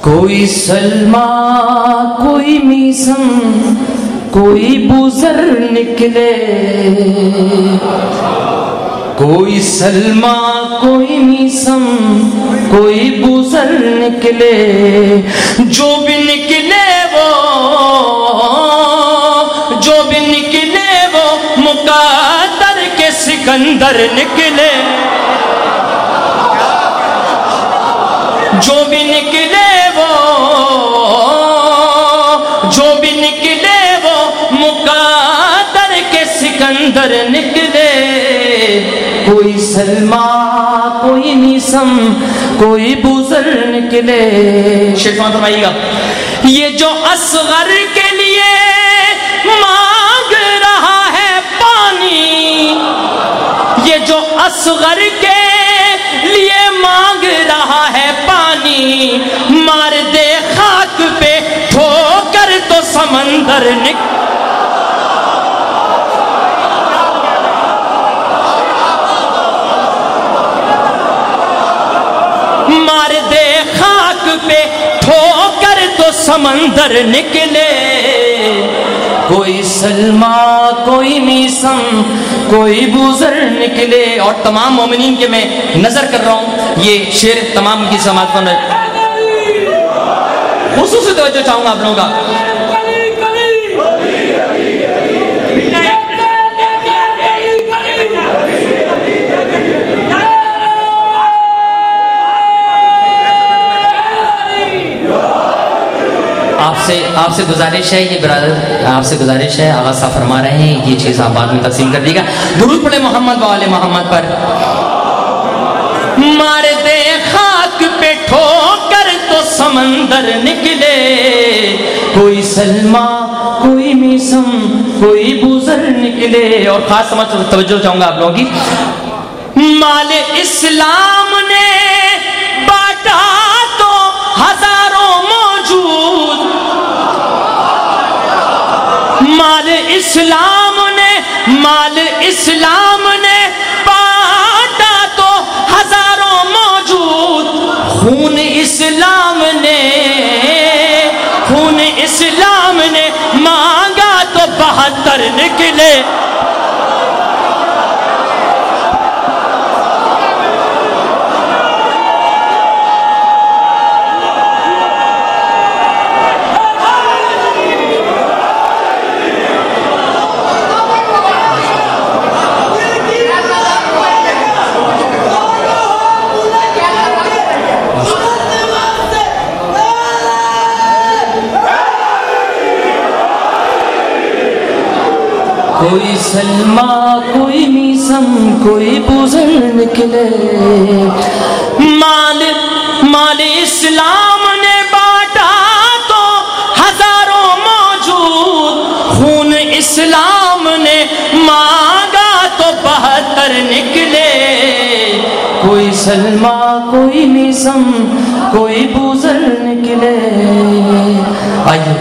کوئی سلما کوئی میسم، کوئی بزر نکلے۔ کوئی سلما کوئی میسم، کوئی بزر نکلے۔ جو بھی نکلے وہ، جو بھی نکلے وہ مقادر کے سکندر نکلے۔ جو بھی نکلے بھی نکلے، وہ مقادر کے سکندر نکلے۔ کوئی سلما کوئی نیسم، کوئی بزر نکلے۔ شیطان فرمائیے گا، یہ جو اصغر کے لیے مانگ رہا ہے پانی، یہ جو اصغر کے لیے مانگ رہا ہے پانی مار سمندر نک مار دے خاک پہ، ٹھوکر تو سمندر نکلے۔ کوئی سلما کوئی میسم، کوئی بزر نکلے۔ اور تمام مومنین کے میں نظر کر رہا ہوں، یہ شعر تمام کی سماعت پر خصوصی توجہ چاہوں گا آپ لوگوں کا۔ آپ سے آپ سے گزارش ہے یہ برادر آپ سے گزارش ہے، آغاز صاحب فرما رہے ہیں، یہ چیز آپ بعد میں تقسیم کر دیے گا۔ درود پڑے محمد والے محمد پر۔ مار دے خاک پہ ٹھوکر تو سمندر نکلے۔ کوئی سلما کوئی میسم، کوئی بزر نکلے۔ اور خاص سمجھ توجہ چاہوں گا آپ لوگوں کی۔ مال اسلام نے باٹا اسلام نے، مال اسلام نے پاٹا تو ہزاروں موجود۔ خون اسلام نے، خون اسلام نے مانگا تو بہتر نکلے۔ کوئی سلما کوئی میسم، کوئی بزر نکلے۔ مال مال اسلام نے باٹا تو ہزاروں موجود خون اسلام نے مانگا تو بہتر نکلے۔ کوئی سلما کوئی میسم، کوئی بزر نکلے۔ آئیے